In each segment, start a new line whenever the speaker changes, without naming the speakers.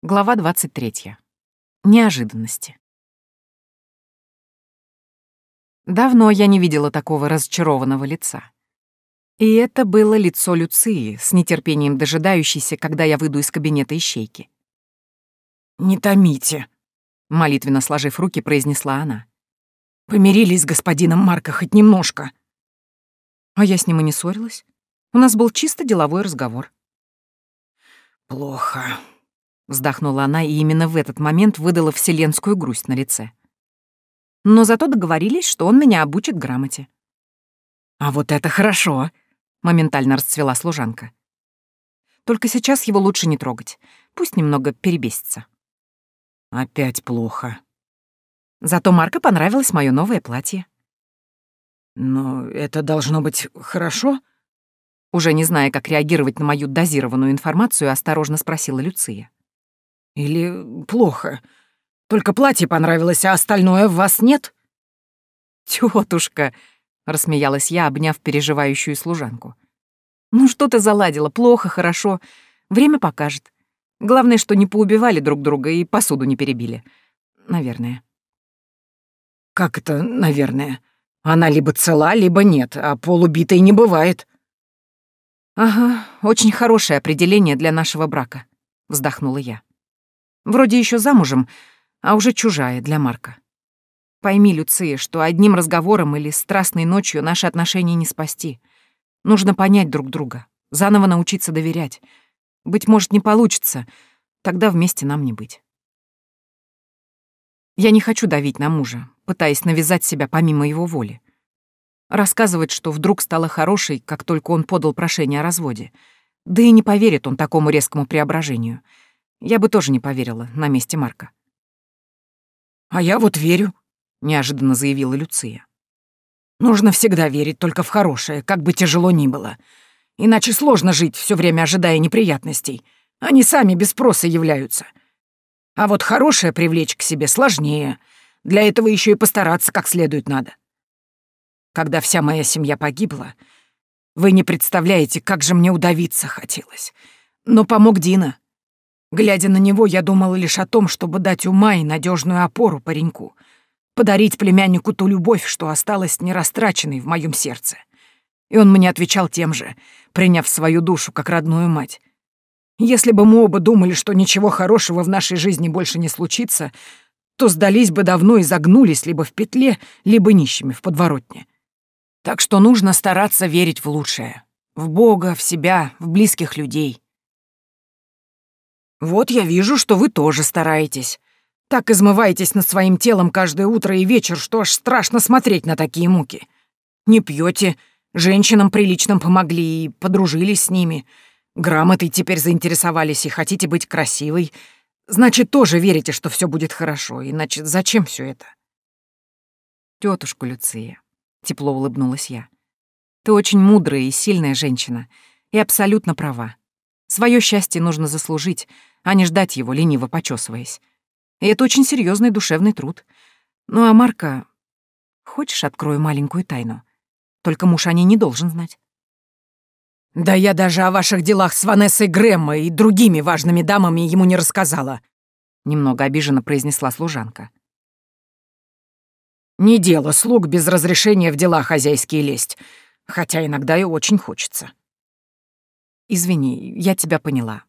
Глава 23. Неожиданности. Давно я не видела такого разочарованного лица. И это было лицо Люции, с нетерпением дожидающейся, когда я выйду из кабинета ищейки.
«Не томите», — молитвенно сложив руки, произнесла она. «Помирились с господином Марко хоть немножко».
А я с ним и не ссорилась. У нас был чисто деловой разговор.
«Плохо»,
Вздохнула она и именно в этот момент выдала вселенскую грусть на лице. Но зато договорились, что он меня обучит грамоте.
«А вот это хорошо!» — моментально расцвела служанка.
«Только сейчас его лучше не трогать. Пусть немного перебесится».
«Опять плохо».
Зато Марко понравилось мое новое платье.
«Но это должно быть хорошо?»
Уже не зная, как реагировать на мою дозированную информацию, осторожно спросила Люция.
Или плохо? Только платье понравилось, а остальное в вас нет?»
«Тётушка!» — рассмеялась я, обняв переживающую служанку. «Ну что ты заладила? Плохо, хорошо. Время покажет. Главное, что не поубивали друг друга и посуду не перебили. Наверное».
«Как это «наверное»? Она либо цела, либо нет, а полубитой не бывает».
«Ага, очень хорошее определение для нашего брака», — вздохнула я. Вроде еще замужем, а уже чужая для Марка. Пойми, Люция, что одним разговором или страстной ночью наши отношения не спасти. Нужно понять друг друга, заново научиться доверять. Быть может, не получится, тогда вместе нам не быть. Я не хочу давить на мужа, пытаясь навязать себя помимо его воли. Рассказывать, что вдруг стала хорошей, как только он подал прошение о разводе. Да и не поверит он такому резкому преображению — я бы тоже не поверила на месте Марка.
«А я вот верю», — неожиданно заявила Люция. «Нужно всегда верить только в хорошее, как бы тяжело ни было. Иначе сложно жить, все время ожидая неприятностей. Они сами без спроса являются. А вот хорошее привлечь к себе сложнее. Для этого еще и постараться как следует надо. Когда вся моя семья погибла, вы не представляете, как же мне удавиться хотелось. Но помог Дина. Глядя на него, я думала лишь о том, чтобы дать ума и надежную опору пареньку, подарить племяннику ту любовь, что осталась нерастраченной в моем сердце. И он мне отвечал тем же, приняв свою душу как родную мать. Если бы мы оба думали, что ничего хорошего в нашей жизни больше не случится, то сдались бы давно и загнулись либо в петле, либо нищими в подворотне. Так что нужно стараться верить в лучшее. В Бога, в себя, в близких людей. «Вот я вижу, что вы тоже стараетесь. Так измываетесь над своим телом каждое утро и вечер, что аж страшно смотреть на такие муки. Не пьете, женщинам приличным помогли и подружились с ними. Грамотой теперь заинтересовались и хотите быть красивой. Значит, тоже верите, что все будет хорошо, иначе зачем все это?»
Тетушка Люция, тепло улыбнулась я. Ты очень мудрая и сильная женщина, и абсолютно права. Свое счастье нужно заслужить, а не ждать его, лениво почесываясь. И это очень серьезный душевный труд. Ну а Марка... Хочешь, открою маленькую тайну? Только муж о ней не должен знать.
«Да я даже о ваших делах с Ванессой Грэммо и другими важными дамами ему не рассказала», — немного обиженно произнесла служанка. «Не дело слуг без разрешения в дела хозяйские лезть, хотя иногда и очень хочется».
«Извини, я тебя поняла.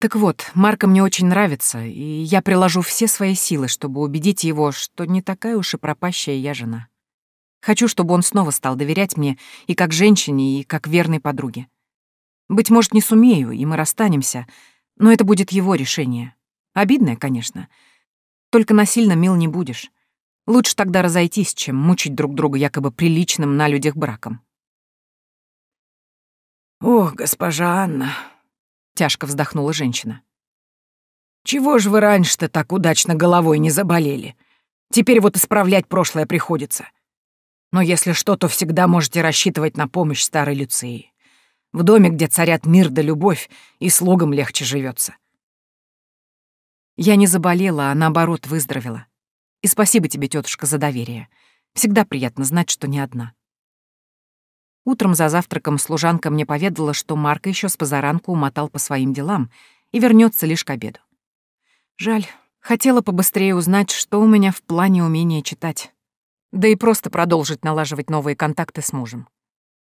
Так вот, Марко мне очень нравится, и я приложу все свои силы, чтобы убедить его, что не такая уж и пропащая я жена. Хочу, чтобы он снова стал доверять мне и как женщине, и как верной подруге. Быть может, не сумею, и мы расстанемся, но это будет его решение. Обидное, конечно. Только насильно мил не будешь. Лучше тогда разойтись, чем мучить друг друга якобы приличным на людях браком.
«Ох, госпожа Анна»,
Тяжко вздохнула женщина.
«Чего же вы раньше-то так удачно головой не заболели? Теперь вот исправлять прошлое приходится. Но если что, то всегда можете рассчитывать на помощь старой Люции. В доме, где царят мир да любовь, и слугам легче живется.
Я не заболела, а наоборот выздоровела. И спасибо тебе, тетушка, за доверие. Всегда приятно знать, что не одна. Утром за завтраком служанка мне поведала, что Марк еще с позаранку умотал по своим делам и вернется лишь к обеду. Жаль, хотела побыстрее узнать, что у меня в плане умения читать. Да и просто продолжить налаживать новые контакты с мужем.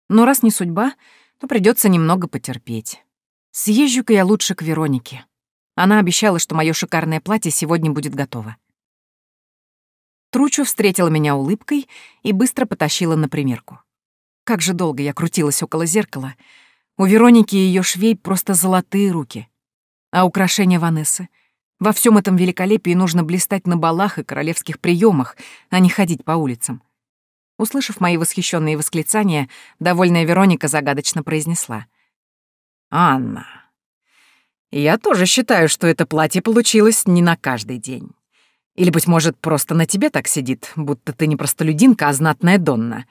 Но раз не судьба, то придется немного потерпеть. Съезжу-ка я лучше к Веронике. Она обещала, что мое шикарное платье сегодня будет готово. Тручу встретила меня улыбкой и быстро потащила на примерку. Как же долго я крутилась около зеркала. У Вероники и ее швей просто золотые руки. А украшения Ванессы? Во всем этом великолепии нужно блистать на балах и королевских приемах, а не ходить по улицам. Услышав мои восхищенные восклицания, довольная Вероника загадочно произнесла. «Анна, я тоже считаю, что это платье получилось не на каждый день. Или, быть может, просто на тебе так сидит, будто ты не простолюдинка, а знатная Донна.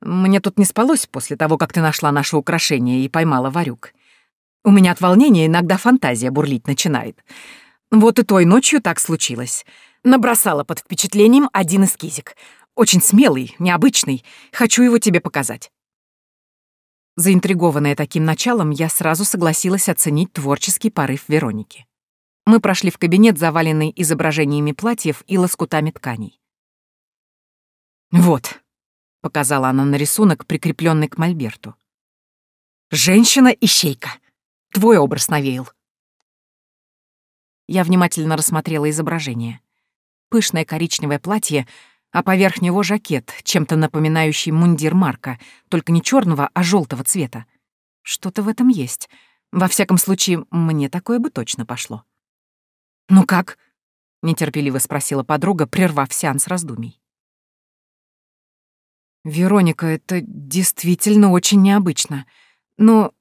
Мне тут не спалось после того, как ты нашла наше украшение и поймала варюк. У меня от волнения иногда фантазия бурлить начинает. Вот и той ночью так случилось. Набросала под впечатлением один эскизик. Очень смелый, необычный. Хочу его тебе показать. Заинтригованная таким началом, я сразу согласилась оценить творческий порыв Вероники. Мы прошли в кабинет, заваленный изображениями платьев и лоскутами тканей. «Вот», — показала она на рисунок, прикрепленный к мольберту. «Женщина-ищейка. Твой образ навеял». Я внимательно рассмотрела изображение. Пышное коричневое платье, а поверх него жакет, чем-то напоминающий мундир Марка, только не черного, а желтого цвета. Что-то в этом есть. Во всяком случае, мне такое бы точно пошло. «Ну как?» — нетерпеливо спросила подруга, прервав сеанс раздумий. «Вероника, это действительно очень необычно. Но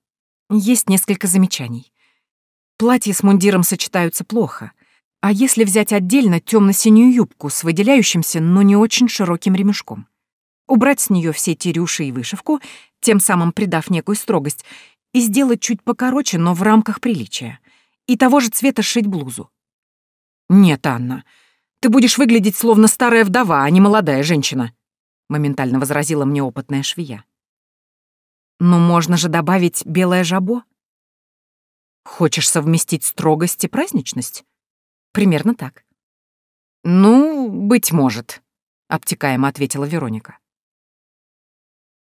есть несколько замечаний. Платье с мундиром сочетаются плохо. А если взять отдельно темно-синюю юбку с выделяющимся, но не очень широким ремешком? Убрать с нее все эти рюши и вышивку, тем самым придав некую строгость, и сделать чуть покороче, но в рамках приличия. И того же цвета сшить блузу. «Нет, Анна, ты будешь выглядеть словно старая вдова, а не молодая женщина», — моментально возразила мне опытная швея. «Но можно же добавить белое жабо?» «Хочешь совместить строгость и праздничность?» «Примерно так». «Ну, быть может», — обтекаемо ответила Вероника.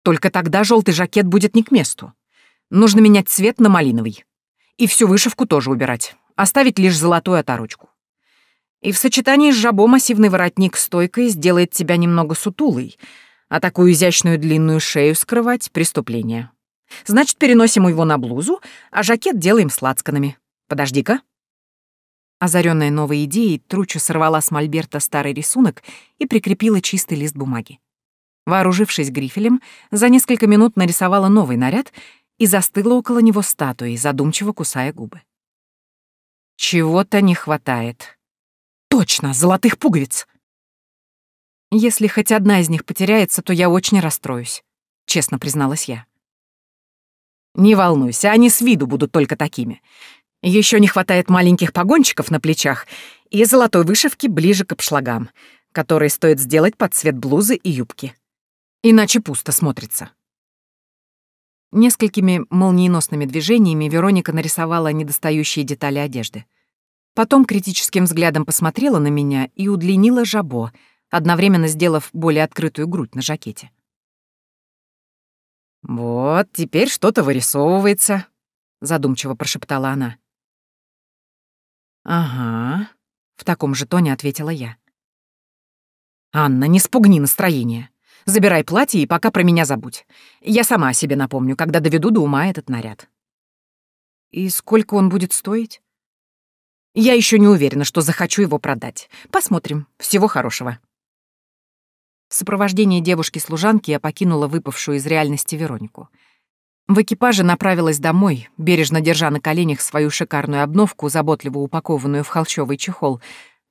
«Только тогда желтый жакет будет не к месту. Нужно менять цвет на малиновый. И всю вышивку тоже убирать, оставить лишь золотую оторочку. И в сочетании с жабо массивный воротник стойкой сделает тебя немного сутулой, а такую изящную длинную шею скрывать — преступление. Значит, переносим его на блузу, а жакет делаем с лацканами. Подожди-ка. Озаренная новой идеей, Тручу сорвала с мольберта старый рисунок и прикрепила чистый лист бумаги. Вооружившись грифелем, за несколько минут нарисовала новый наряд и застыла около него статуей, задумчиво кусая губы. «Чего-то не хватает», Точно, золотых пуговиц. Если хоть одна из них потеряется, то я очень расстроюсь, честно призналась я. Не волнуйся, они с виду будут только такими. Еще не хватает маленьких погончиков на плечах и золотой вышивки ближе к обшлагам, которые стоит сделать под цвет блузы и юбки. Иначе пусто смотрится. Несколькими молниеносными движениями Вероника нарисовала недостающие детали одежды — Потом критическим взглядом посмотрела на меня и удлинила жабо, одновременно сделав более открытую грудь на жакете. «Вот, теперь что-то вырисовывается», — задумчиво прошептала она. «Ага», — в таком же тоне ответила я. «Анна, не спугни настроение. Забирай платье и пока про меня забудь. Я сама о себе напомню, когда доведу до ума этот наряд». «И сколько он будет стоить?» Я еще не уверена, что захочу его продать. Посмотрим. Всего хорошего. В сопровождении девушки-служанки я покинула выпавшую из реальности Веронику. В экипаже направилась домой, бережно держа на коленях свою шикарную обновку, заботливо упакованную в холщовый чехол,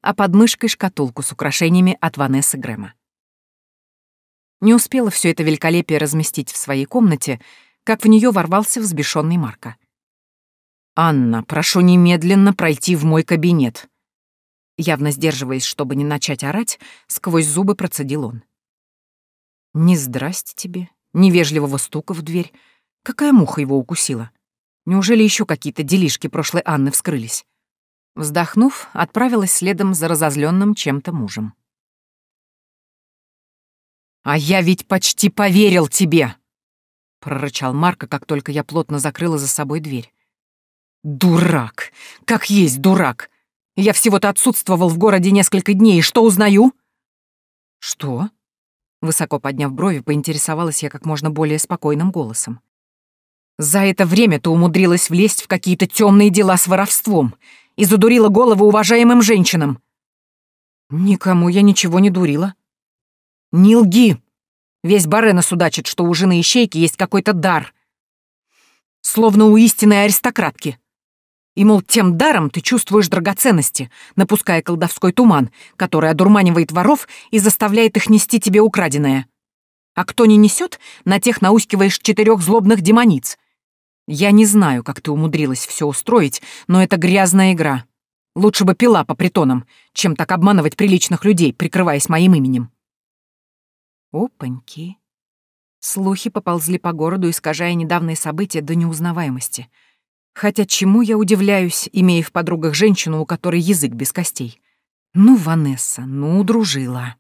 а под мышкой шкатулку с украшениями от Ванессы Грэма. Не успела все это великолепие разместить в своей комнате, как в нее ворвался взбешенный Марко. «Анна, прошу немедленно пройти в мой кабинет». Явно сдерживаясь, чтобы не начать орать, сквозь зубы процедил он. «Не здрасте тебе, невежливого стука в дверь. Какая муха его укусила? Неужели еще какие-то делишки прошлой Анны вскрылись? Вздохнув, отправилась следом за разозленным чем-то мужем.
«А я ведь почти поверил тебе!» — прорычал Марко, как только я плотно закрыла за собой дверь. «Дурак! Как есть дурак! Я всего-то отсутствовал в городе несколько дней, и что узнаю?»
«Что?» Высоко подняв брови, поинтересовалась я как можно более спокойным голосом.
«За это время ты умудрилась влезть в какие-то темные дела с воровством и задурила голову уважаемым женщинам».
«Никому я ничего не дурила».
«Не лги! Весь Барена судачит, что у жены ищейки есть какой-то дар. Словно у истинной аристократки. И, мол, тем даром ты чувствуешь драгоценности, напуская колдовской туман, который одурманивает воров и заставляет их нести тебе украденное. А кто не несет, на тех наускиваешь четырех злобных демониц. Я не знаю, как ты умудрилась все устроить, но это грязная игра. Лучше бы пила по притонам, чем так обманывать приличных людей, прикрываясь моим именем.
Опаньки. Слухи поползли по городу, искажая недавние события до неузнаваемости — Хотя чему я удивляюсь, имея в подругах женщину, у которой язык без костей? Ну, Ванесса, ну, дружила.